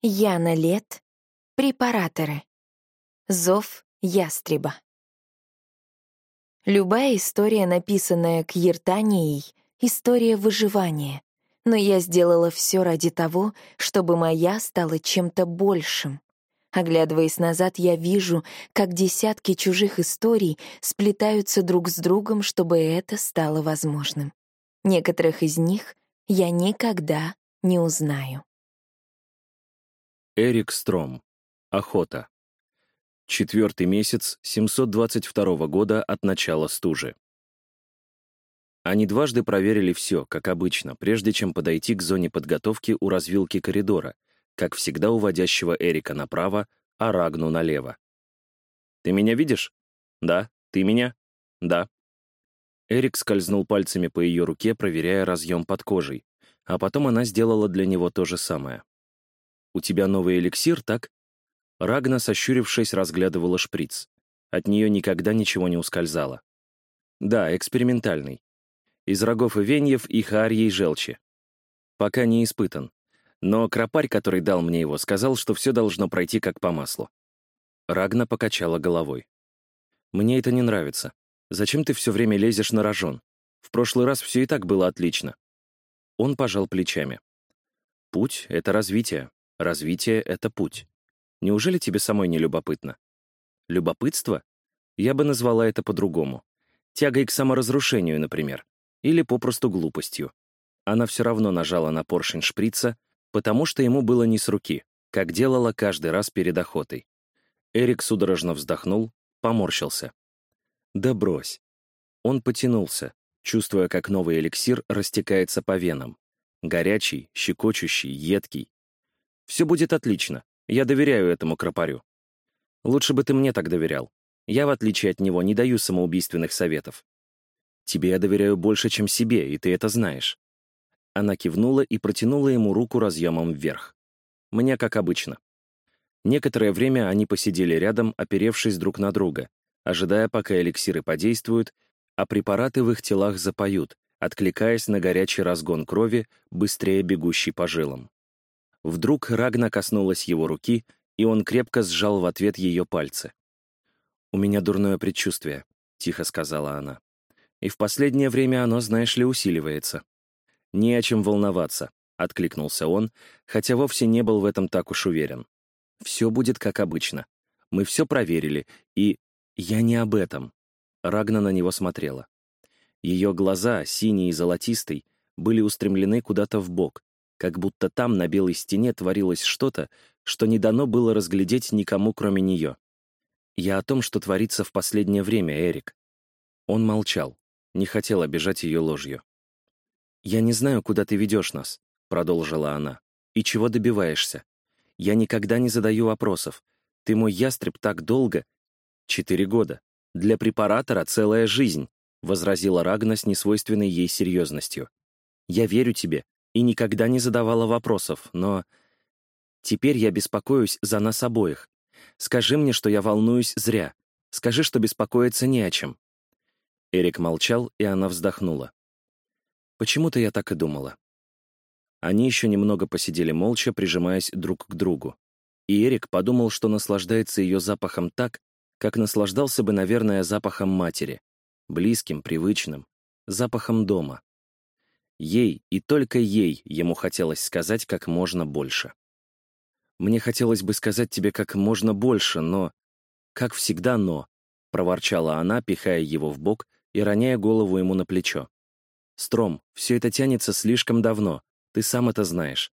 Яна Лет. Препараторы. Зов ястреба. Любая история, написанная Кьертанией, — история выживания. Но я сделала все ради того, чтобы моя стала чем-то большим. Оглядываясь назад, я вижу, как десятки чужих историй сплетаются друг с другом, чтобы это стало возможным. Некоторых из них я никогда не узнаю. Эрик Стром. Охота. Четвертый месяц 722 года от начала стужи. Они дважды проверили все, как обычно, прежде чем подойти к зоне подготовки у развилки коридора, как всегда уводящего Эрика направо, а Рагну налево. «Ты меня видишь?» «Да». «Ты меня?» «Да». Эрик скользнул пальцами по ее руке, проверяя разъем под кожей, а потом она сделала для него то же самое. «У тебя новый эликсир, так?» Рагна, сощурившись, разглядывала шприц. От нее никогда ничего не ускользало. «Да, экспериментальный. Из рогов и веньев и хаарьей желчи. Пока не испытан. Но кропарь, который дал мне его, сказал, что все должно пройти как по маслу». Рагна покачала головой. «Мне это не нравится. Зачем ты все время лезешь на рожон? В прошлый раз все и так было отлично». Он пожал плечами. «Путь — это развитие. Развитие — это путь. Неужели тебе самой не любопытно? Любопытство? Я бы назвала это по-другому. Тягой к саморазрушению, например. Или попросту глупостью. Она все равно нажала на поршень шприца, потому что ему было не с руки, как делала каждый раз перед охотой. Эрик судорожно вздохнул, поморщился. «Да брось». Он потянулся, чувствуя, как новый эликсир растекается по венам. Горячий, щекочущий, едкий, все будет отлично. Я доверяю этому кропарю. Лучше бы ты мне так доверял. Я, в отличие от него, не даю самоубийственных советов. Тебе я доверяю больше, чем себе, и ты это знаешь. Она кивнула и протянула ему руку разъемом вверх. Мне как обычно. Некоторое время они посидели рядом, оперевшись друг на друга, ожидая, пока эликсиры подействуют, а препараты в их телах запоют, откликаясь на горячий разгон крови, быстрее бегущий по жилам. Вдруг Рагна коснулась его руки, и он крепко сжал в ответ ее пальцы. «У меня дурное предчувствие», — тихо сказала она. «И в последнее время оно, знаешь ли, усиливается». «Не о чем волноваться», — откликнулся он, хотя вовсе не был в этом так уж уверен. «Все будет как обычно. Мы все проверили, и... Я не об этом». Рагна на него смотрела. Ее глаза, синие и золотистый, были устремлены куда-то в бок, как будто там на белой стене творилось что-то, что не дано было разглядеть никому, кроме нее. Я о том, что творится в последнее время, Эрик. Он молчал, не хотел обижать ее ложью. «Я не знаю, куда ты ведешь нас», — продолжила она, — «и чего добиваешься. Я никогда не задаю вопросов. Ты мой ястреб так долго. Четыре года. Для препаратора целая жизнь», — возразила Рагна с несвойственной ей серьезностью. «Я верю тебе, и никогда не задавала вопросов, но... Теперь я беспокоюсь за нас обоих. Скажи мне, что я волнуюсь зря. Скажи, что беспокоиться не о чем». Эрик молчал, и она вздохнула. Почему-то я так и думала. Они еще немного посидели молча, прижимаясь друг к другу. И Эрик подумал, что наслаждается ее запахом так, как наслаждался бы, наверное, запахом матери. Близким, привычным, запахом дома. Ей и только ей ему хотелось сказать как можно больше. «Мне хотелось бы сказать тебе как можно больше, но...» «Как всегда, но...» — проворчала она, пихая его в бок и роняя голову ему на плечо. «Стром, все это тянется слишком давно, ты сам это знаешь.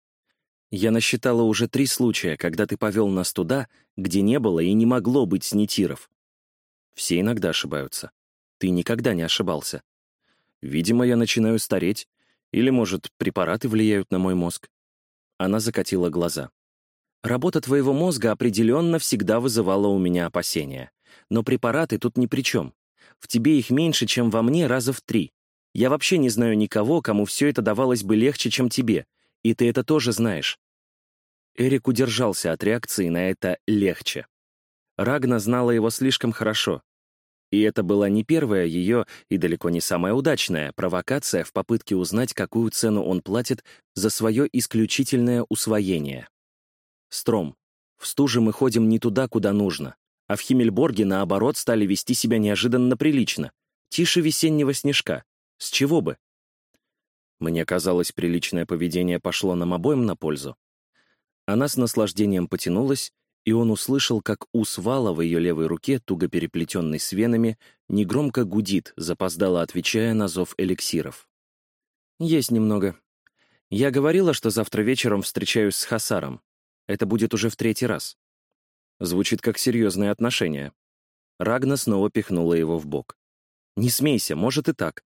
Я насчитала уже три случая, когда ты повел нас туда, где не было и не могло быть снитиров. Все иногда ошибаются. Ты никогда не ошибался. Видимо, я начинаю стареть, или, может, препараты влияют на мой мозг? Она закатила глаза. Работа твоего мозга определенно всегда вызывала у меня опасения. Но препараты тут ни при чем. В тебе их меньше, чем во мне, раза в три. Я вообще не знаю никого, кому все это давалось бы легче, чем тебе. И ты это тоже знаешь. Эрик удержался от реакции на это «легче». Рагна знала его слишком хорошо, и это была не первая ее и далеко не самая удачная провокация в попытке узнать, какую цену он платит за свое исключительное усвоение. Стром, в стуже мы ходим не туда, куда нужно, а в Химмельборге, наоборот, стали вести себя неожиданно прилично, тише весеннего снежка. С чего бы? Мне казалось, приличное поведение пошло нам обоим на пользу. Она с наслаждением потянулась, и он услышал, как ус вала в ее левой руке, туго переплетенный с венами, негромко гудит, запоздало отвечая на зов эликсиров. «Есть немного. Я говорила, что завтра вечером встречаюсь с Хасаром. Это будет уже в третий раз». Звучит как серьезные отношения. Рагна снова пихнула его в бок. «Не смейся, может и так.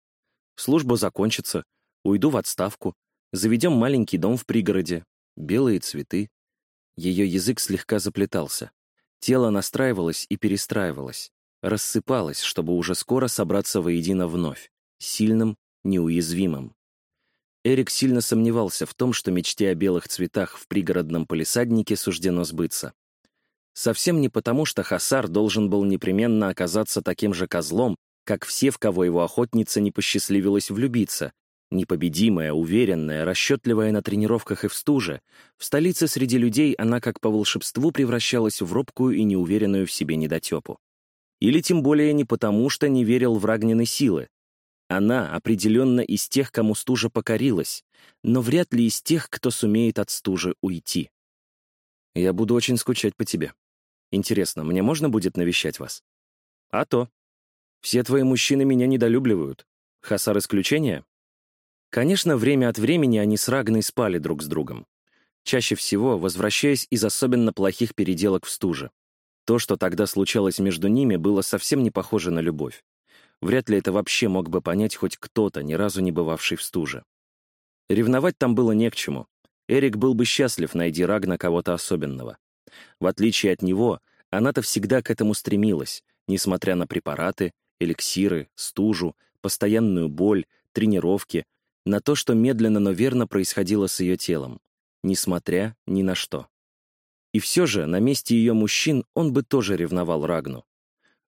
Служба закончится, уйду в отставку, заведем маленький дом в пригороде, белые цветы, ее язык слегка заплетался. Тело настраивалось и перестраивалось, рассыпалось, чтобы уже скоро собраться воедино вновь, сильным, неуязвимым. Эрик сильно сомневался в том, что мечте о белых цветах в пригородном полисаднике суждено сбыться. Совсем не потому, что Хасар должен был непременно оказаться таким же козлом, как все, в кого его охотница не посчастливилась влюбиться, Непобедимая, уверенная, расчетливая на тренировках и в стуже, в столице среди людей она как по волшебству превращалась в робкую и неуверенную в себе недотепу. Или тем более не потому, что не верил в Рагнины силы. Она определенно из тех, кому стужа покорилась, но вряд ли из тех, кто сумеет от стужи уйти. «Я буду очень скучать по тебе. Интересно, мне можно будет навещать вас?» «А то. Все твои мужчины меня недолюбливают. Хасар исключение?» Конечно, время от времени они с Рагной спали друг с другом. Чаще всего возвращаясь из особенно плохих переделок в стуже. То, что тогда случалось между ними, было совсем не похоже на любовь. Вряд ли это вообще мог бы понять хоть кто-то, ни разу не бывавший в стуже. Ревновать там было не к чему. Эрик был бы счастлив, найди Рагна кого-то особенного. В отличие от него, она-то всегда к этому стремилась, несмотря на препараты, эликсиры, стужу, постоянную боль, тренировки, на то, что медленно, но верно происходило с ее телом, несмотря ни на что. И все же, на месте ее мужчин он бы тоже ревновал Рагну.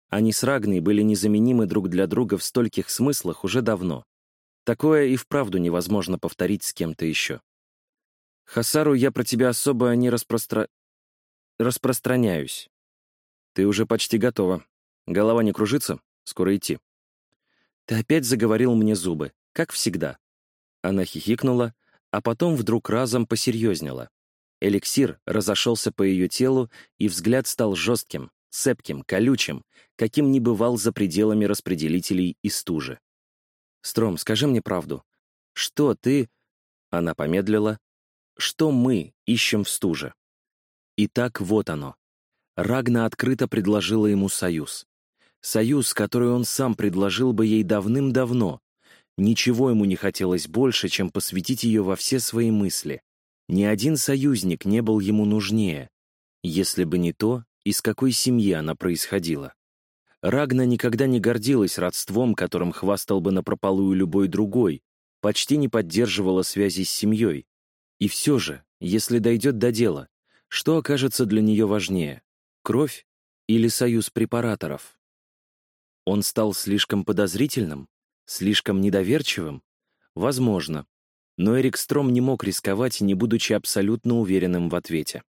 Они с Рагной были незаменимы друг для друга в стольких смыслах уже давно. Такое и вправду невозможно повторить с кем-то еще. Хасару я про тебя особо не распростра... распространяюсь. Ты уже почти готова. Голова не кружится? Скоро идти. Ты опять заговорил мне зубы, как всегда. Она хихикнула, а потом вдруг разом посерьезнела. Эликсир разошелся по ее телу, и взгляд стал жестким, цепким, колючим, каким не бывал за пределами распределителей и стужи. «Стром, скажи мне правду. Что ты...» Она помедлила. «Что мы ищем в стуже?» Итак, вот оно. Рагна открыто предложила ему союз. Союз, который он сам предложил бы ей давным-давно, Ничего ему не хотелось больше, чем посвятить ее во все свои мысли. Ни один союзник не был ему нужнее, если бы не то, из какой семьи она происходила. Рагна никогда не гордилась родством, которым хвастал бы напропалую любой другой, почти не поддерживала связи с семьей. И все же, если дойдет до дела, что окажется для нее важнее — кровь или союз препараторов? Он стал слишком подозрительным? Слишком недоверчивым? Возможно. Но Эрик Стром не мог рисковать, не будучи абсолютно уверенным в ответе.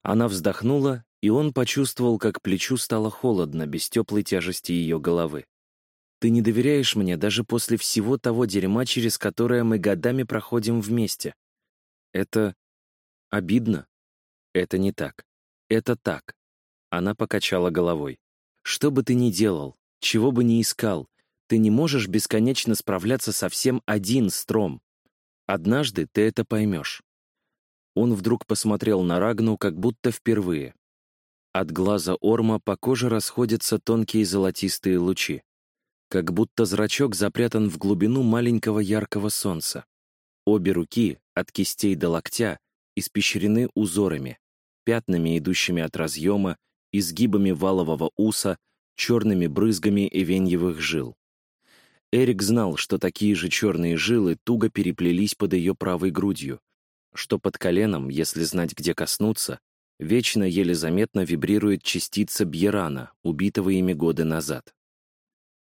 Она вздохнула, и он почувствовал, как плечу стало холодно без теплой тяжести ее головы. «Ты не доверяешь мне даже после всего того дерьма, через которое мы годами проходим вместе. Это обидно. Это не так. Это так». Она покачала головой. «Что бы ты ни делал, чего бы ни искал, ты не можешь бесконечно справляться совсем один, Стром. Однажды ты это поймешь. Он вдруг посмотрел на Рагну, как будто впервые. От глаза Орма по коже расходятся тонкие золотистые лучи. Как будто зрачок запрятан в глубину маленького яркого солнца. Обе руки, от кистей до локтя, испещрены узорами, пятнами, идущими от разъема, изгибами валового уса, черными брызгами эвеньевых жил. Эрик знал, что такие же черные жилы туго переплелись под ее правой грудью, что под коленом, если знать, где коснуться, вечно еле заметно вибрирует частица Бьерана, убитого ими годы назад.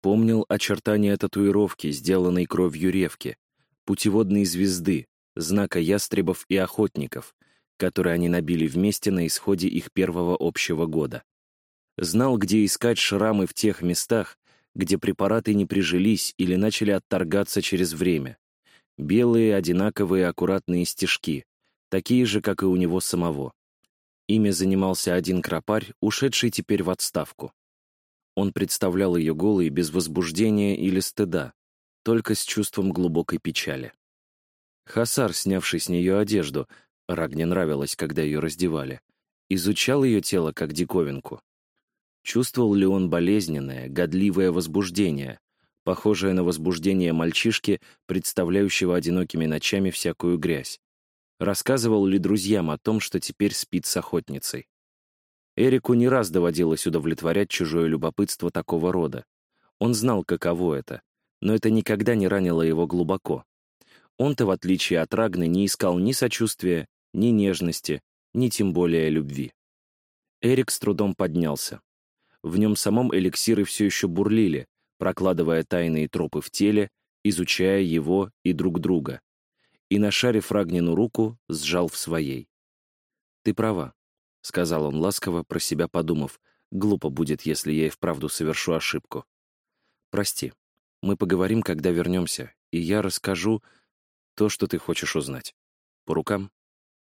Помнил очертания татуировки, сделанной кровью ревки, путеводной звезды, знака ястребов и охотников, который они набили вместе на исходе их первого общего года. Знал, где искать шрамы в тех местах, где препараты не прижились или начали отторгаться через время. Белые, одинаковые, аккуратные стежки, такие же, как и у него самого. Ими занимался один кропарь, ушедший теперь в отставку. Он представлял ее голой без возбуждения или стыда, только с чувством глубокой печали. Хасар, снявший с нее одежду, Рагне нравилось, когда ее раздевали, изучал ее тело как диковинку. Чувствовал ли он болезненное, годливое возбуждение, похожее на возбуждение мальчишки, представляющего одинокими ночами всякую грязь? Рассказывал ли друзьям о том, что теперь спит с охотницей? Эрику не раз доводилось удовлетворять чужое любопытство такого рода. Он знал, каково это, но это никогда не ранило его глубоко. Он-то, в отличие от Рагны, не искал ни сочувствия, ни нежности, ни тем более любви. Эрик с трудом поднялся. В нем самом эликсиры все еще бурлили, прокладывая тайные тропы в теле, изучая его и друг друга. И, нашарив Рагнину руку, сжал в своей. «Ты права», — сказал он ласково, про себя подумав. «Глупо будет, если я и вправду совершу ошибку. Прости, мы поговорим, когда вернемся, и я расскажу то, что ты хочешь узнать. По рукам?»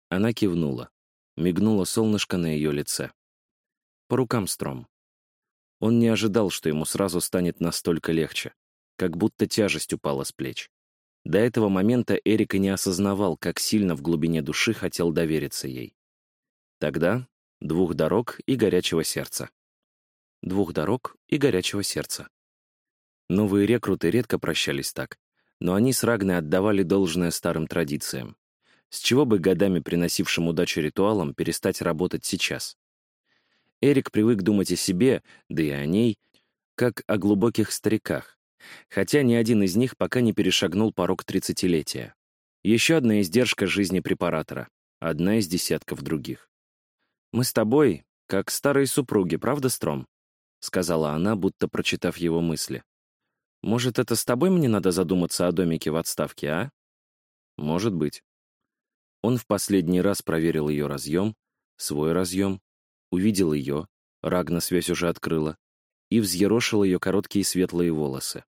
Она кивнула. Мигнуло солнышко на ее лице. «По рукам, Стром. Он не ожидал, что ему сразу станет настолько легче, как будто тяжесть упала с плеч. До этого момента Эрика не осознавал, как сильно в глубине души хотел довериться ей. Тогда двух дорог и горячего сердца. Двух дорог и горячего сердца. Новые рекруты редко прощались так, но они с Рагной отдавали должное старым традициям. С чего бы годами приносившим удачу ритуалам перестать работать сейчас? Эрик привык думать о себе, да и о ней, как о глубоких стариках, хотя ни один из них пока не перешагнул порог тридцатилетия. Еще одна издержка жизни препаратора, одна из десятков других. «Мы с тобой, как старые супруги, правда, Стром?» — сказала она, будто прочитав его мысли. «Может, это с тобой мне надо задуматься о домике в отставке, а?» «Может быть». Он в последний раз проверил ее разъем, свой разъем, увидел ее, Рагна связь уже открыла, и взъерошил ее короткие светлые волосы.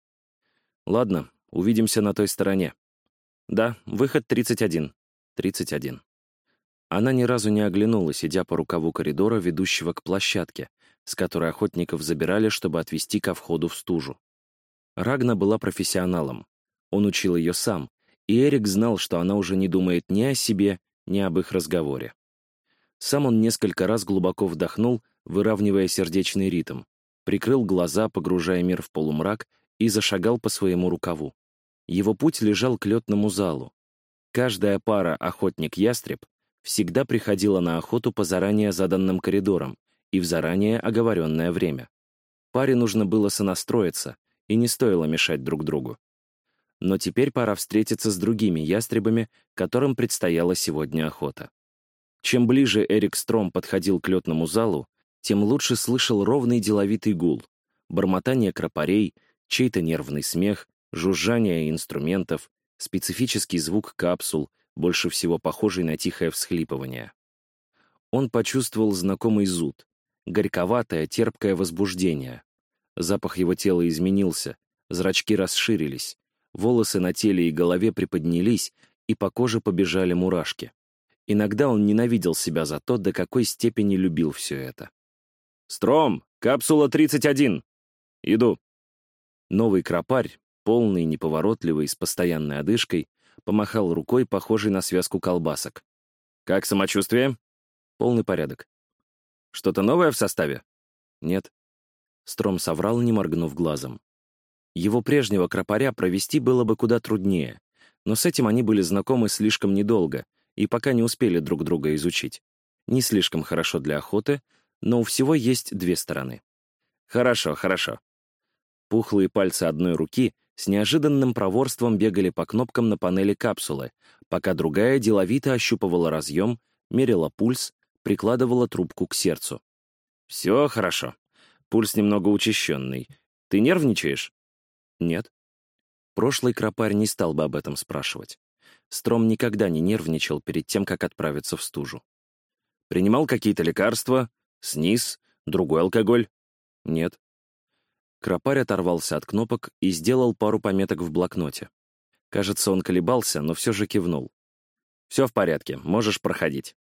«Ладно, увидимся на той стороне». «Да, выход 31». «31». Она ни разу не оглянулась, идя по рукаву коридора, ведущего к площадке, с которой охотников забирали, чтобы отвезти ко входу в стужу. Рагна была профессионалом. Он учил ее сам, и Эрик знал, что она уже не думает ни о себе, ни об их разговоре. Сам он несколько раз глубоко вдохнул, выравнивая сердечный ритм, прикрыл глаза, погружая мир в полумрак, и зашагал по своему рукаву. Его путь лежал к летному залу. Каждая пара охотник-ястреб всегда приходила на охоту по заранее заданным коридорам и в заранее оговоренное время. Паре нужно было сонастроиться, и не стоило мешать друг другу. Но теперь пора встретиться с другими ястребами, которым предстояла сегодня охота. Чем ближе Эрик Стром подходил к летному залу, тем лучше слышал ровный деловитый гул, бормотание кропарей, чей-то нервный смех, жужжание инструментов, специфический звук капсул, больше всего похожий на тихое всхлипывание. Он почувствовал знакомый зуд, горьковатое, терпкое возбуждение. Запах его тела изменился, зрачки расширились, волосы на теле и голове приподнялись, и по коже побежали мурашки. Иногда он ненавидел себя за то, до какой степени любил все это. «Стром! Капсула 31! Иду!» Новый кропарь, полный, неповоротливый, с постоянной одышкой, помахал рукой, похожей на связку колбасок. «Как самочувствие?» «Полный порядок». «Что-то новое в составе?» «Нет». Стром соврал, не моргнув глазом. Его прежнего кропаря провести было бы куда труднее, но с этим они были знакомы слишком недолго — и пока не успели друг друга изучить. Не слишком хорошо для охоты, но у всего есть две стороны. Хорошо, хорошо. Пухлые пальцы одной руки с неожиданным проворством бегали по кнопкам на панели капсулы, пока другая деловито ощупывала разъем, мерила пульс, прикладывала трубку к сердцу. «Все хорошо. Пульс немного учащенный. Ты нервничаешь?» «Нет». Прошлый кропарь не стал бы об этом спрашивать. Стром никогда не нервничал перед тем, как отправиться в стужу. Принимал какие-то лекарства? Снис? Другой алкоголь? Нет. Кропарь оторвался от кнопок и сделал пару пометок в блокноте. Кажется, он колебался, но все же кивнул. «Все в порядке, можешь проходить».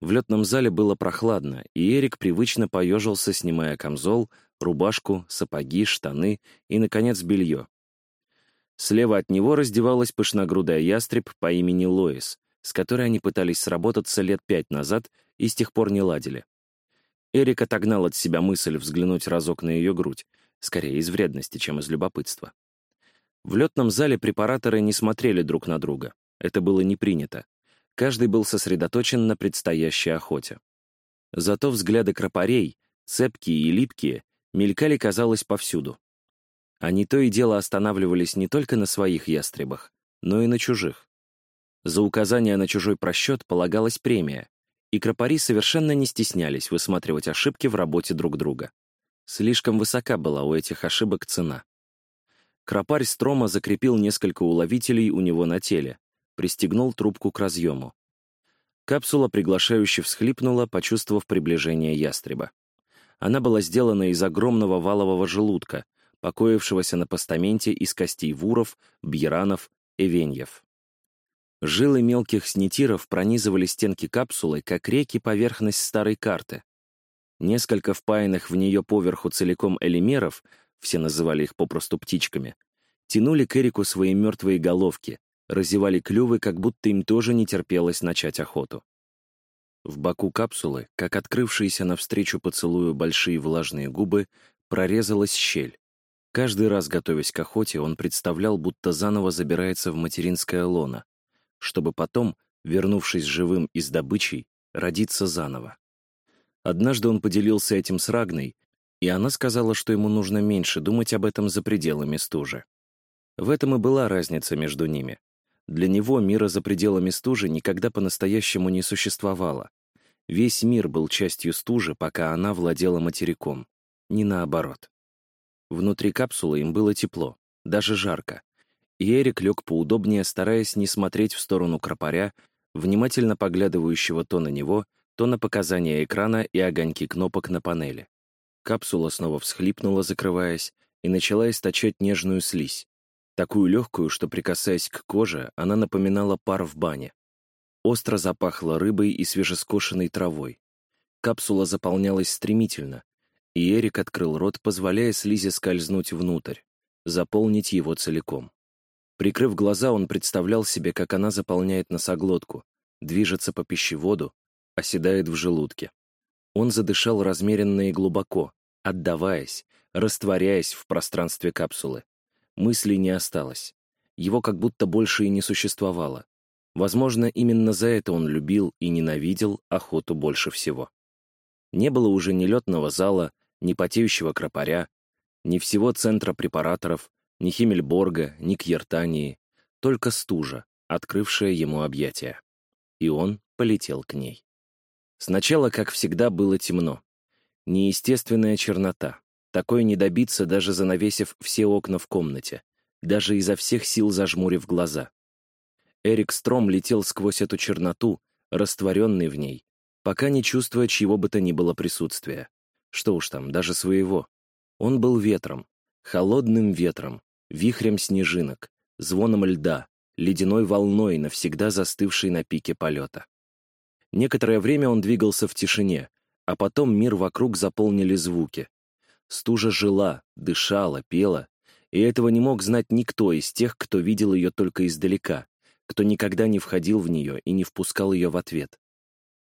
В летном зале было прохладно, и Эрик привычно поежился, снимая камзол, рубашку, сапоги, штаны и, наконец, белье. Слева от него раздевалась пышногрудая ястреб по имени Лоис, с которой они пытались сработаться лет пять назад и с тех пор не ладили. Эрик отогнал от себя мысль взглянуть разок на ее грудь, скорее из вредности, чем из любопытства. В летном зале препараторы не смотрели друг на друга. Это было не принято. Каждый был сосредоточен на предстоящей охоте. Зато взгляды кропарей, цепкие и липкие, мелькали, казалось, повсюду. Они то и дело останавливались не только на своих ястребах, но и на чужих. За указание на чужой просчет полагалась премия, и кропари совершенно не стеснялись высматривать ошибки в работе друг друга. Слишком высока была у этих ошибок цена. Кропарь Строма закрепил несколько уловителей у него на теле, пристегнул трубку к разъему. Капсула приглашающе всхлипнула, почувствовав приближение ястреба. Она была сделана из огромного валового желудка, покоившегося на постаменте из костей вуров, бьеранов и веньев. Жилы мелких снитиров пронизывали стенки капсулы, как реки поверхность старой карты. Несколько впаянных в нее поверху целиком элемеров, все называли их попросту птичками, тянули к Эрику свои мертвые головки, разевали клювы, как будто им тоже не терпелось начать охоту. В боку капсулы, как открывшиеся навстречу поцелую большие влажные губы, прорезалась щель. Каждый раз, готовясь к охоте, он представлял, будто заново забирается в материнское лоно, чтобы потом, вернувшись живым и с добычей, родиться заново. Однажды он поделился этим с Рагной, и она сказала, что ему нужно меньше думать об этом за пределами стужи. В этом и была разница между ними. Для него мира за пределами стужи никогда по-настоящему не существовало. Весь мир был частью стужи, пока она владела материком. Не наоборот. Внутри капсулы им было тепло, даже жарко, и Эрик лег поудобнее, стараясь не смотреть в сторону кропаря, внимательно поглядывающего то на него, то на показания экрана и огоньки кнопок на панели. Капсула снова всхлипнула, закрываясь, и начала источать нежную слизь, такую легкую, что, прикасаясь к коже, она напоминала пар в бане. Остро запахло рыбой и свежескошенной травой. Капсула заполнялась стремительно, и Эрик открыл рот, позволяя слизи скользнуть внутрь, заполнить его целиком. Прикрыв глаза, он представлял себе, как она заполняет носоглотку, движется по пищеводу, оседает в желудке. Он задышал размеренно и глубоко, отдаваясь, растворяясь в пространстве капсулы. Мыслей не осталось. Его как будто больше и не существовало. Возможно, именно за это он любил и ненавидел охоту больше всего. Не было уже ни летного зала, ни потеющего кропаря, ни всего центра препараторов, ни Химмельборга, ни Кьертании, только стужа, открывшая ему объятия. И он полетел к ней. Сначала, как всегда, было темно. Неестественная чернота. Такое не добиться, даже занавесив все окна в комнате, даже изо всех сил зажмурив глаза. Эрик Стром летел сквозь эту черноту, растворенный в ней, пока не чувствуя чьего бы то ни было присутствия. Что уж там, даже своего. Он был ветром, холодным ветром, вихрем снежинок, звоном льда, ледяной волной, навсегда застывшей на пике полета. Некоторое время он двигался в тишине, а потом мир вокруг заполнили звуки. Стужа жила, дышала, пела, и этого не мог знать никто из тех, кто видел ее только издалека, кто никогда не входил в нее и не впускал ее в ответ.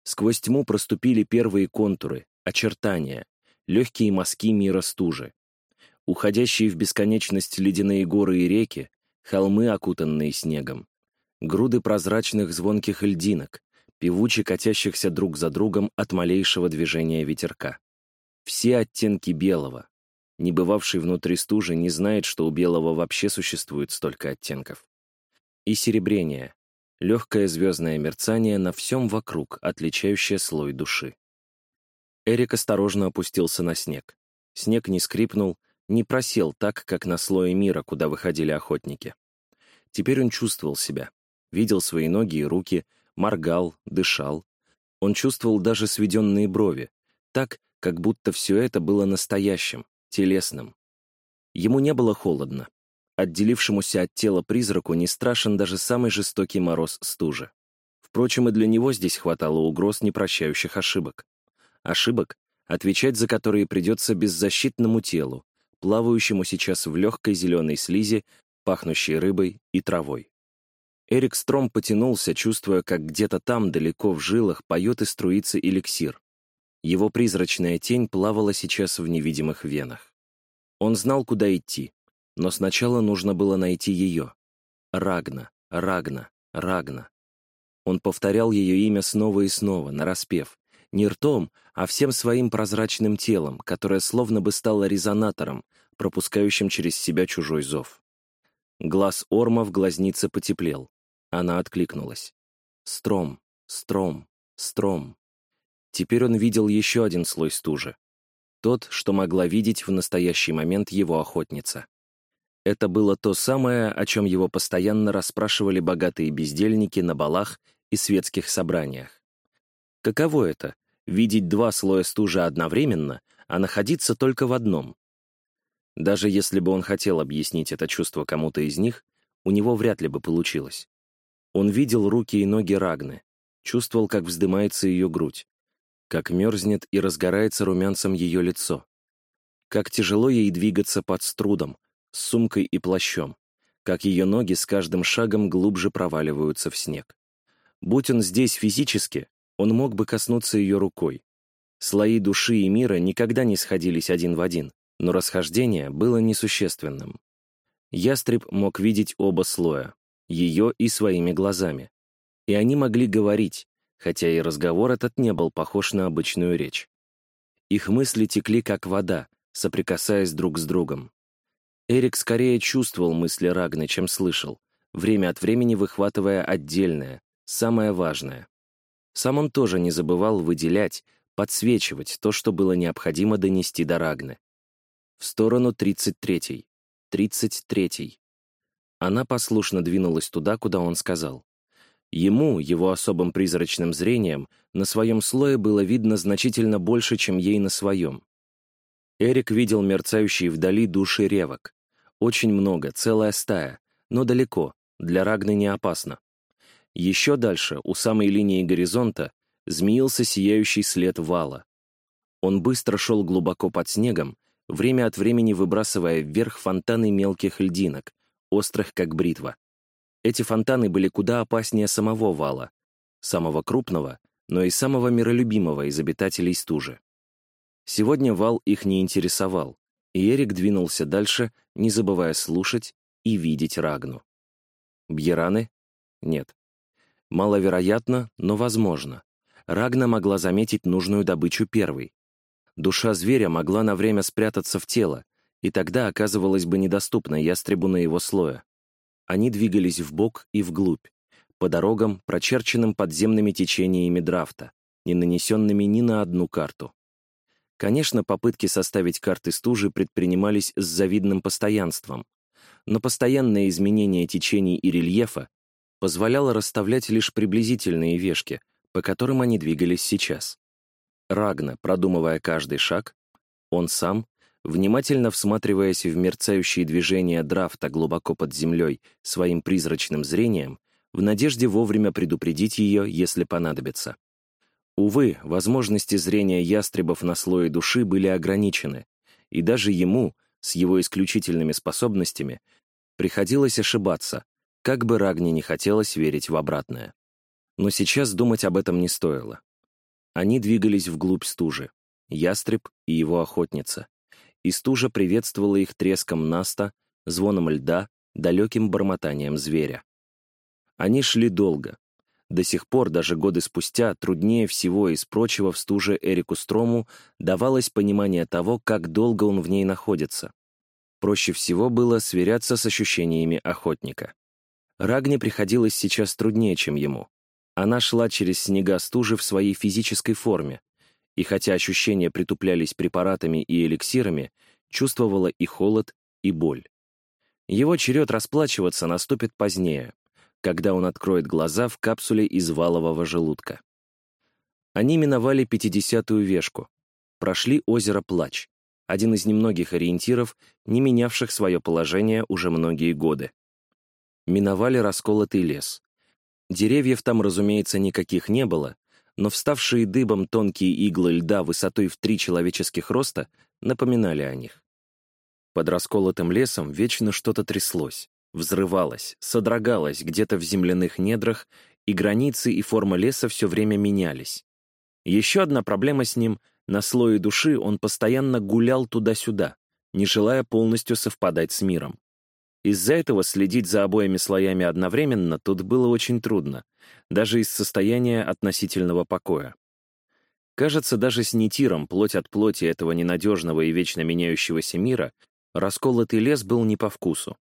Сквозь тьму проступили первые контуры, очертания, легкие мазки мира стужи. Уходящие в бесконечность ледяные горы и реки, холмы, окутанные снегом, груды прозрачных звонких льдинок, певуче катящихся друг за другом от малейшего движения ветерка. Все оттенки белого. Не бывавший внутри стужи не знает, что у белого вообще существует столько оттенков. И серебрение. Легкое звездное мерцание на всем вокруг, отличающее слой души. Эрик осторожно опустился на снег. Снег не скрипнул, не просел так, как на слое мира, куда выходили охотники. Теперь он чувствовал себя, видел свои ноги и руки, моргал, дышал. Он чувствовал даже сведенные брови, так, как будто все это было настоящим, телесным. Ему не было холодно. Отделившемуся от тела призраку не страшен даже самый жестокий мороз стужи. Впрочем, и для него здесь хватало угроз непрощающих ошибок. Ошибок, отвечать за которые придется беззащитному телу, плавающему сейчас в легкой зеленой слизи, пахнущей рыбой и травой. Эрик Стром потянулся, чувствуя, как где-то там, далеко в жилах, поет и струится эликсир. Его призрачная тень плавала сейчас в невидимых венах. Он знал, куда идти, но сначала нужно было найти ее. Рагна, Рагна, Рагна. Он повторял ее имя снова и снова, нараспев. Не ртом, а всем своим прозрачным телом, которое словно бы стало резонатором, пропускающим через себя чужой зов. Глаз Орма в глазнице потеплел. Она откликнулась. Стром, стром, стром. Теперь он видел еще один слой стужи. Тот, что могла видеть в настоящий момент его охотница. Это было то самое, о чем его постоянно расспрашивали богатые бездельники на балах и светских собраниях. Каково это — видеть два слоя стужи одновременно, а находиться только в одном? Даже если бы он хотел объяснить это чувство кому-то из них, у него вряд ли бы получилось. Он видел руки и ноги Рагны, чувствовал, как вздымается ее грудь, как мерзнет и разгорается румянцем ее лицо, как тяжело ей двигаться под струдом, с сумкой и плащом, как ее ноги с каждым шагом глубже проваливаются в снег. Будь он здесь физически, он мог бы коснуться ее рукой. Слои души и мира никогда не сходились один в один, но расхождение было несущественным. Ястреб мог видеть оба слоя, ее и своими глазами. И они могли говорить, хотя и разговор этот не был похож на обычную речь. Их мысли текли как вода, соприкасаясь друг с другом. Эрик скорее чувствовал мысли Рагны, чем слышал, время от времени выхватывая отдельное, самое важное. Сам он тоже не забывал выделять, подсвечивать то, что было необходимо донести до Рагны. В сторону 33-й. 33-й. Она послушно двинулась туда, куда он сказал. Ему, его особым призрачным зрением, на своем слое было видно значительно больше, чем ей на своем. Эрик видел мерцающие вдали души ревок. Очень много, целая стая, но далеко, для Рагны не опасно. Еще дальше, у самой линии горизонта, змеился сияющий след вала. Он быстро шел глубоко под снегом, время от времени выбрасывая вверх фонтаны мелких льдинок, острых как бритва. Эти фонтаны были куда опаснее самого вала, самого крупного, но и самого миролюбимого из обитателей стужи. Сегодня вал их не интересовал, и Эрик двинулся дальше, не забывая слушать и видеть Рагну. Бьераны? Нет. Маловероятно, но возможно. Рагна могла заметить нужную добычу первой. Душа зверя могла на время спрятаться в тело, и тогда оказывалась бы недоступна ястребу на его слоя. Они двигались вбок и вглубь, по дорогам, прочерченным подземными течениями драфта, не нанесенными ни на одну карту. Конечно, попытки составить карты стужи предпринимались с завидным постоянством, но постоянное изменение течений и рельефа позволяло расставлять лишь приблизительные вешки, по которым они двигались сейчас. Рагна, продумывая каждый шаг, он сам, внимательно всматриваясь в мерцающие движения драфта глубоко под землей своим призрачным зрением, в надежде вовремя предупредить ее, если понадобится. Увы, возможности зрения ястребов на слое души были ограничены, и даже ему, с его исключительными способностями, приходилось ошибаться, как бы Рагне не хотелось верить в обратное. Но сейчас думать об этом не стоило. Они двигались вглубь стужи, ястреб и его охотница, и стужа приветствовала их треском наста, звоном льда, далеким бормотанием зверя. Они шли долго. До сих пор, даже годы спустя, труднее всего из прочего в стуже Эрику Строму давалось понимание того, как долго он в ней находится. Проще всего было сверяться с ощущениями охотника. Рагне приходилось сейчас труднее, чем ему. Она шла через снега стужи в своей физической форме, и хотя ощущения притуплялись препаратами и эликсирами, чувствовала и холод, и боль. Его черед расплачиваться наступит позднее, когда он откроет глаза в капсуле из валового желудка. Они миновали 50-ю вешку, прошли озеро Плач, один из немногих ориентиров, не менявших свое положение уже многие годы. Миновали расколотый лес. Деревьев там, разумеется, никаких не было, но вставшие дыбом тонкие иглы льда высотой в три человеческих роста напоминали о них. Под расколотым лесом вечно что-то тряслось, взрывалось, содрогалось где-то в земляных недрах, и границы и форма леса все время менялись. Еще одна проблема с ним — на слое души он постоянно гулял туда-сюда, не желая полностью совпадать с миром. Из-за этого следить за обоими слоями одновременно тут было очень трудно, даже из состояния относительного покоя. Кажется, даже с нитиром, плоть от плоти этого ненадежного и вечно меняющегося мира, расколотый лес был не по вкусу.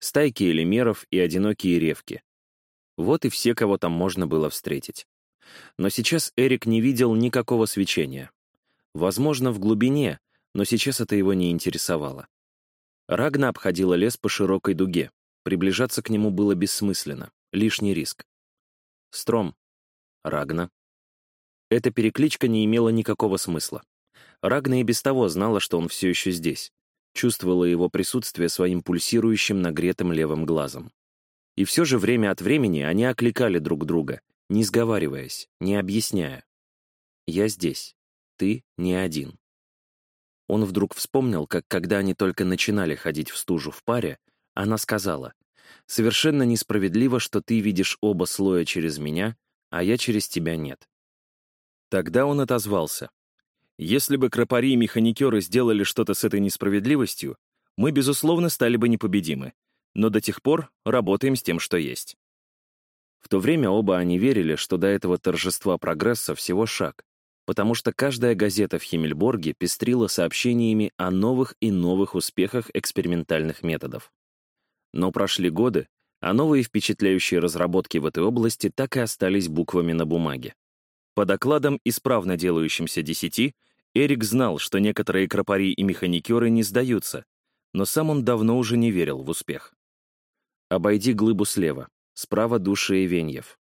Стайки элемеров и одинокие ревки. Вот и все, кого там можно было встретить. Но сейчас Эрик не видел никакого свечения. Возможно, в глубине, но сейчас это его не интересовало. Рагна обходила лес по широкой дуге. Приближаться к нему было бессмысленно, лишний риск. Стром. Рагна. Эта перекличка не имела никакого смысла. Рагна и без того знала, что он все еще здесь. Чувствовала его присутствие своим пульсирующим нагретым левым глазом. И все же время от времени они окликали друг друга, не сговариваясь, не объясняя. «Я здесь. Ты не один». Он вдруг вспомнил, как когда они только начинали ходить в стужу в паре, она сказала, «Совершенно несправедливо, что ты видишь оба слоя через меня, а я через тебя нет». Тогда он отозвался. «Если бы кропари и механикеры сделали что-то с этой несправедливостью, мы, безусловно, стали бы непобедимы, но до тех пор работаем с тем, что есть». В то время оба они верили, что до этого торжества прогресса всего шаг, потому что каждая газета в Химмельборге пестрила сообщениями о новых и новых успехах экспериментальных методов. Но прошли годы, а новые впечатляющие разработки в этой области так и остались буквами на бумаге. По докладам, исправно делающимся десяти, Эрик знал, что некоторые кропари и механикеры не сдаются, но сам он давно уже не верил в успех. Обойди глыбу слева, справа души и веньев.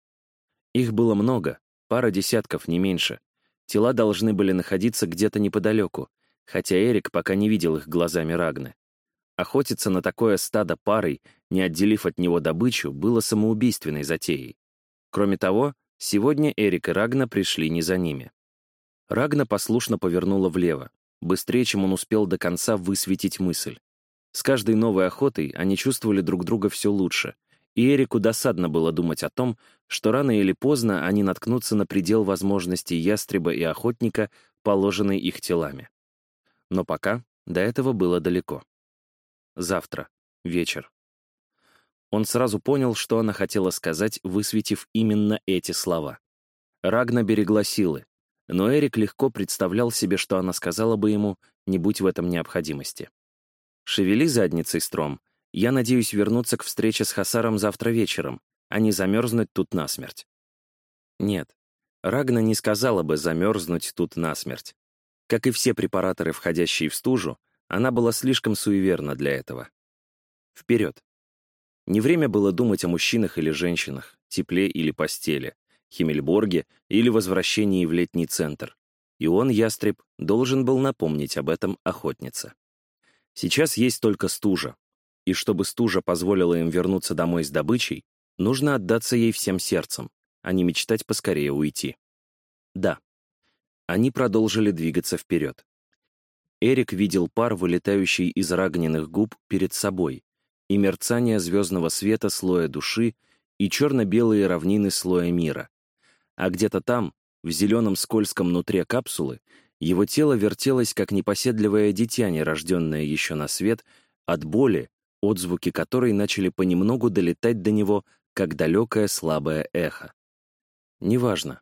Их было много, пара десятков, не меньше, Тела должны были находиться где-то неподалеку, хотя Эрик пока не видел их глазами Рагны. Охотиться на такое стадо парой, не отделив от него добычу, было самоубийственной затеей. Кроме того, сегодня Эрик и Рагна пришли не за ними. Рагна послушно повернула влево, быстрее, чем он успел до конца высветить мысль. С каждой новой охотой они чувствовали друг друга все лучше, и Эрику досадно было думать о том, что рано или поздно они наткнутся на предел возможностей ястреба и охотника, положенный их телами. Но пока до этого было далеко. Завтра, вечер. Он сразу понял, что она хотела сказать, высветив именно эти слова. Рагна берегла силы, но Эрик легко представлял себе, что она сказала бы ему, не будь в этом необходимости. «Шевели задницей, Стром, я надеюсь вернуться к встрече с Хасаром завтра вечером, а не замерзнуть тут насмерть. Нет, Рагна не сказала бы замерзнуть тут насмерть. Как и все препараторы, входящие в стужу, она была слишком суеверна для этого. Вперед. Не время было думать о мужчинах или женщинах, тепле или постели, Химмельборге или возвращении в летний центр. И он, ястреб, должен был напомнить об этом охотнице. Сейчас есть только стужа, и чтобы стужа позволила им вернуться домой с добычей, нужно отдаться ей всем сердцем, а не мечтать поскорее уйти. Да. Они продолжили двигаться вперед. Эрик видел пар, вылетающий из рагненных губ перед собой, и мерцание звездного света слоя души, и черно-белые равнины слоя мира. А где-то там, в зеленом скользком нутре капсулы, его тело вертелось, как непоседливое дитя, нерожденное еще на свет, от боли, отзвуки которой начали понемногу долетать до него, как далекое слабое эхо. Неважно.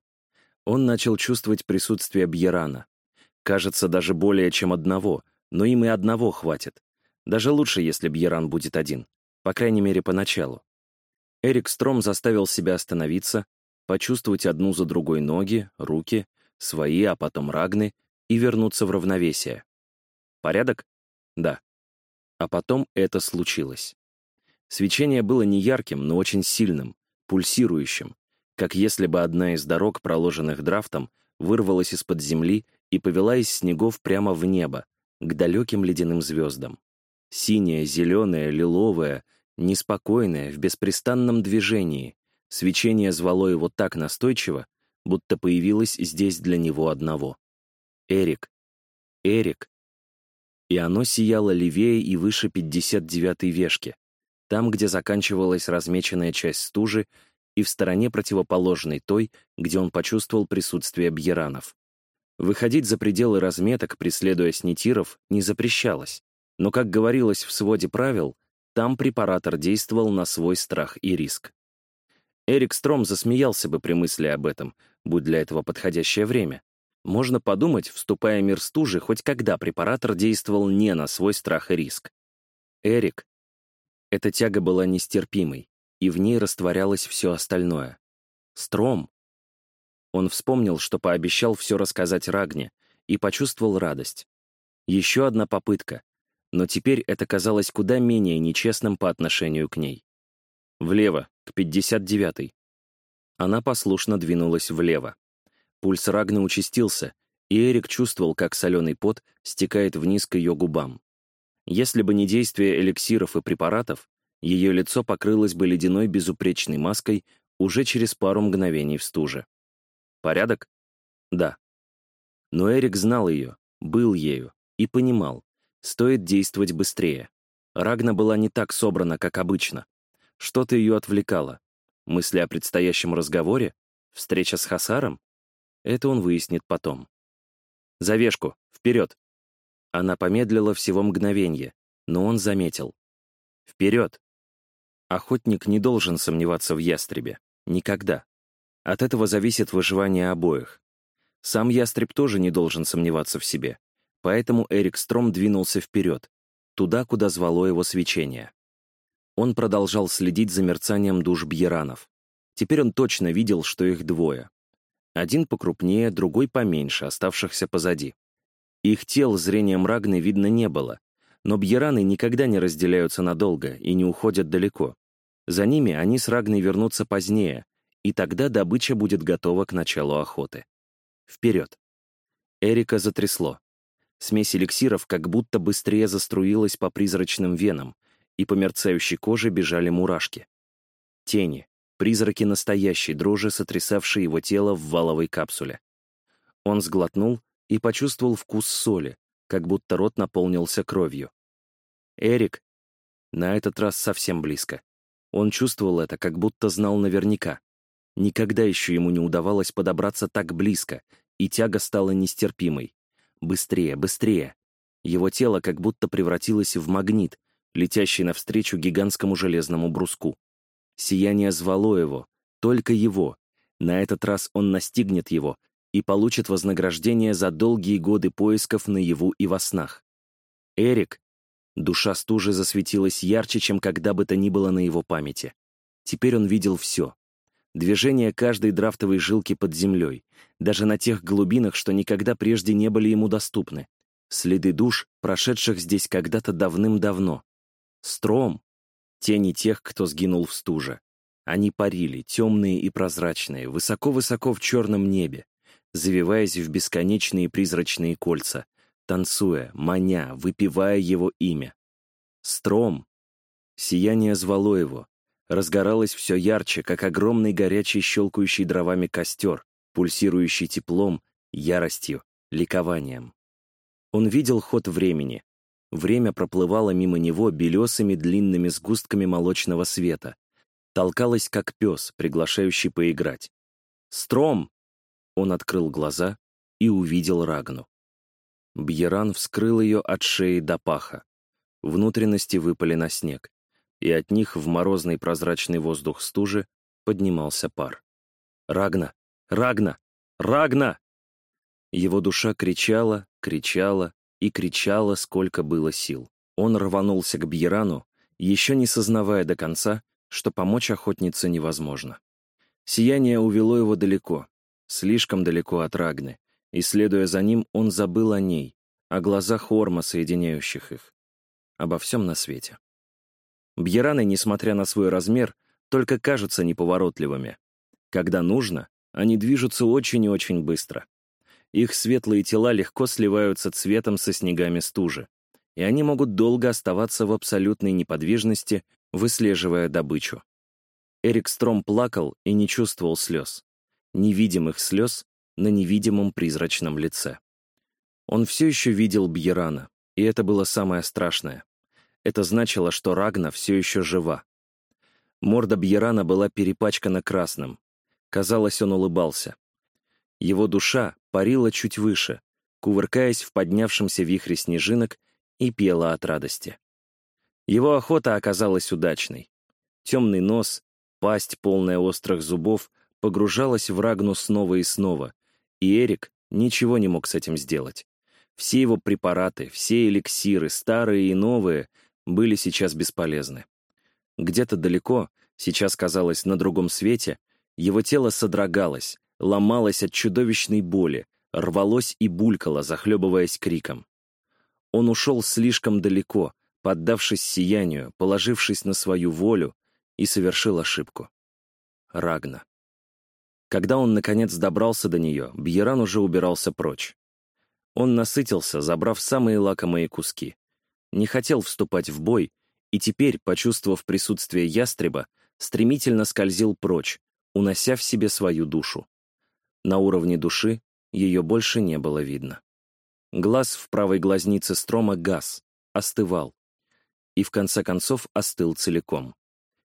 Он начал чувствовать присутствие Бьерана. Кажется, даже более чем одного, но им и одного хватит. Даже лучше, если Бьеран будет один. По крайней мере, поначалу. Эрик Стром заставил себя остановиться, почувствовать одну за другой ноги, руки, свои, а потом Рагны, и вернуться в равновесие. Порядок? Да. А потом это случилось. Свечение было не ярким, но очень сильным, пульсирующим, как если бы одна из дорог, проложенных драфтом, вырвалась из-под земли и повела из снегов прямо в небо, к далеким ледяным звездам. Синяя, зеленая, лиловая, неспокойная, в беспрестанном движении. Свечение звало его так настойчиво, будто появилось здесь для него одного. Эрик. Эрик. И оно сияло левее и выше 59-й вешки, там, где заканчивалась размеченная часть стужи, и в стороне противоположной той, где он почувствовал присутствие бьеранов. Выходить за пределы разметок, преследуя снитиров, не запрещалось, но, как говорилось в своде правил, там препаратор действовал на свой страх и риск. Эрик Стром засмеялся бы при мысли об этом, будь для этого подходящее время. Можно подумать, вступая в мир стужи, хоть когда препаратор действовал не на свой страх и риск. Эрик. Эта тяга была нестерпимой, и в ней растворялось все остальное. Стром. Он вспомнил, что пообещал все рассказать Рагне, и почувствовал радость. Еще одна попытка, но теперь это казалось куда менее нечестным по отношению к ней. Влево, к 59-й. Она послушно двинулась влево. Пульс Рагны участился, и Эрик чувствовал, как соленый пот стекает вниз к ее губам. Если бы не действие эликсиров и препаратов, ее лицо покрылось бы ледяной безупречной маской уже через пару мгновений в стуже. Порядок? Да. Но Эрик знал ее, был ею и понимал, стоит действовать быстрее. Рагна была не так собрана, как обычно. Что-то ее отвлекало. Мысли о предстоящем разговоре? Встреча с Хасаром? Это он выяснит потом. «Завешку! Вперед!» Она помедлила всего мгновенье, но он заметил. «Вперед!» Охотник не должен сомневаться в ястребе. Никогда. От этого зависит выживание обоих. Сам ястреб тоже не должен сомневаться в себе. Поэтому Эрик Стром двинулся вперед, туда, куда звало его свечение. Он продолжал следить за мерцанием душ бьеранов. Теперь он точно видел, что их двое. Один покрупнее, другой поменьше, оставшихся позади. Их тел зрением Рагны видно не было, но бьераны никогда не разделяются надолго и не уходят далеко. За ними они с Рагной вернутся позднее, и тогда добыча будет готова к началу охоты. Вперед. Эрика затрясло. Смесь эликсиров как будто быстрее заструилась по призрачным венам, и по мерцающей коже бежали мурашки. Тени, призраки настоящей дрожи, сотрясавшие его тело в валовой капсуле. Он сглотнул и почувствовал вкус соли, как будто рот наполнился кровью. Эрик на этот раз совсем близко. Он чувствовал это, как будто знал наверняка. Никогда еще ему не удавалось подобраться так близко, и тяга стала нестерпимой. Быстрее, быстрее. Его тело как будто превратилось в магнит, летящий навстречу гигантскому железному бруску. Сияние звало его, только его. На этот раз он настигнет его и получит вознаграждение за долгие годы поисков наяву и во снах. Эрик. Душа стужи засветилась ярче, чем когда бы то ни было на его памяти. Теперь он видел все. Движение каждой драфтовой жилки под землей, даже на тех глубинах, что никогда прежде не были ему доступны. Следы душ, прошедших здесь когда-то давным-давно. Стром. Тени тех, кто сгинул в стуже. Они парили, темные и прозрачные, высоко-высоко в черном небе, завиваясь в бесконечные призрачные кольца, танцуя, маня, выпивая его имя. Стром. Сияние звало его. Разгоралось все ярче, как огромный горячий щелкающий дровами костер, пульсирующий теплом, яростью, ликованием. Он видел ход времени, Время проплывало мимо него белесыми длинными сгустками молочного света. Толкалось, как пес, приглашающий поиграть. «Стром!» Он открыл глаза и увидел Рагну. Бьеран вскрыл ее от шеи до паха. Внутренности выпали на снег, и от них в морозный прозрачный воздух стужи поднимался пар. «Рагна! Рагна! Рагна!» Его душа кричала, кричала, и кричала, сколько было сил. Он рванулся к Бьерану, еще не сознавая до конца, что помочь охотнице невозможно. Сияние увело его далеко, слишком далеко от Рагны, и, следуя за ним, он забыл о ней, о глазах Орма, соединяющих их, обо всем на свете. Бьераны, несмотря на свой размер, только кажутся неповоротливыми. Когда нужно, они движутся очень и очень быстро. Их светлые тела легко сливаются цветом со снегами стужи, и они могут долго оставаться в абсолютной неподвижности, выслеживая добычу. Эрик Стром плакал и не чувствовал слез. Невидимых слез на невидимом призрачном лице. Он все еще видел Бьерана, и это было самое страшное. Это значило, что Рагна все еще жива. Морда Бьерана была перепачкана красным. Казалось, он улыбался. Его душа парила чуть выше, кувыркаясь в поднявшемся вихре снежинок и пела от радости. Его охота оказалась удачной. Темный нос, пасть, полная острых зубов, погружалась в Рагну снова и снова, и Эрик ничего не мог с этим сделать. Все его препараты, все эликсиры, старые и новые, были сейчас бесполезны. Где-то далеко, сейчас казалось на другом свете, его тело содрогалось, ломалось от чудовищной боли, рвалось и булькало, захлебываясь криком. Он ушел слишком далеко, поддавшись сиянию, положившись на свою волю, и совершил ошибку. Рагна. Когда он, наконец, добрался до нее, Бьеран уже убирался прочь. Он насытился, забрав самые лакомые куски. Не хотел вступать в бой, и теперь, почувствовав присутствие ястреба, стремительно скользил прочь, унося в себе свою душу. На уровне души ее больше не было видно. Глаз в правой глазнице Строма газ, остывал. И в конце концов остыл целиком.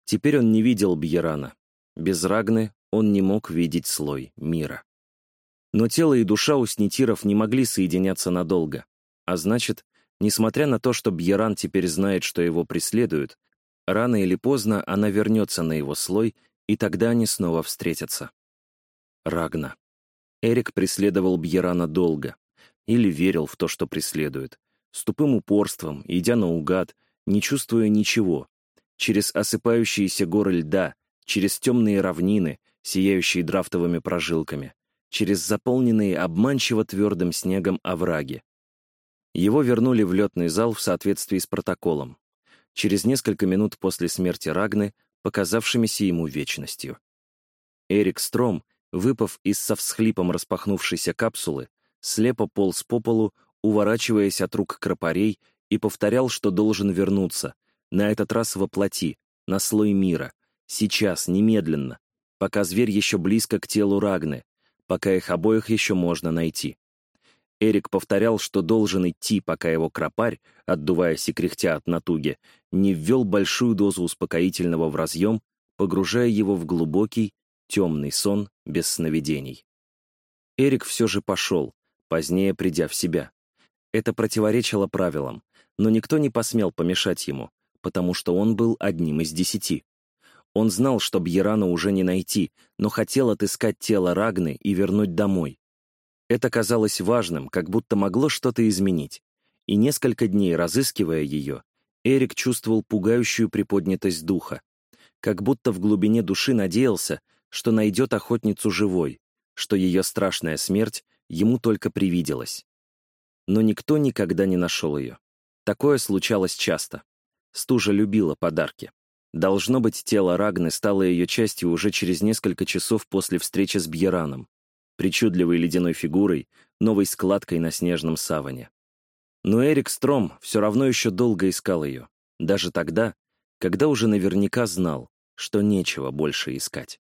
Теперь он не видел Бьерана. Без Рагны он не мог видеть слой мира. Но тело и душа у снитиров не могли соединяться надолго. А значит, несмотря на то, что Бьеран теперь знает, что его преследуют, рано или поздно она вернется на его слой, и тогда они снова встретятся. Рагна. Эрик преследовал Бьерана долго, или верил в то, что преследует, с тупым упорством, идя наугад, не чувствуя ничего, через осыпающиеся горы льда, через темные равнины, сияющие драфтовыми прожилками, через заполненные обманчиво твердым снегом овраги. Его вернули в летный зал в соответствии с протоколом, через несколько минут после смерти Рагны, показавшимися ему вечностью. Эрик Стром, выпав из со всхлипом распахнувшейся капсулы, слепо полз по полу, уворачиваясь от рук кропарей, и повторял, что должен вернуться, на этот раз воплоти, на слой мира, сейчас, немедленно, пока зверь еще близко к телу Рагны, пока их обоих еще можно найти. Эрик повторял, что должен идти, пока его кропарь, отдуваясь и кряхтя от натуги, не ввел большую дозу успокоительного в разъем, погружая его в глубокий, темный сон без сновидений. Эрик все же пошел, позднее придя в себя. Это противоречило правилам, но никто не посмел помешать ему, потому что он был одним из десяти. Он знал, что Бьерана уже не найти, но хотел отыскать тело Рагны и вернуть домой. Это казалось важным, как будто могло что-то изменить. И несколько дней разыскивая ее, Эрик чувствовал пугающую приподнятость духа, как будто в глубине души надеялся, что найдет охотницу живой, что ее страшная смерть ему только привиделось. Но никто никогда не нашел ее. Такое случалось часто. Стужа любила подарки. Должно быть, тело Рагны стало ее частью уже через несколько часов после встречи с Бьераном, причудливой ледяной фигурой, новой складкой на снежном саване. Но Эрик Стром все равно еще долго искал ее, даже тогда, когда уже наверняка знал, что нечего больше искать.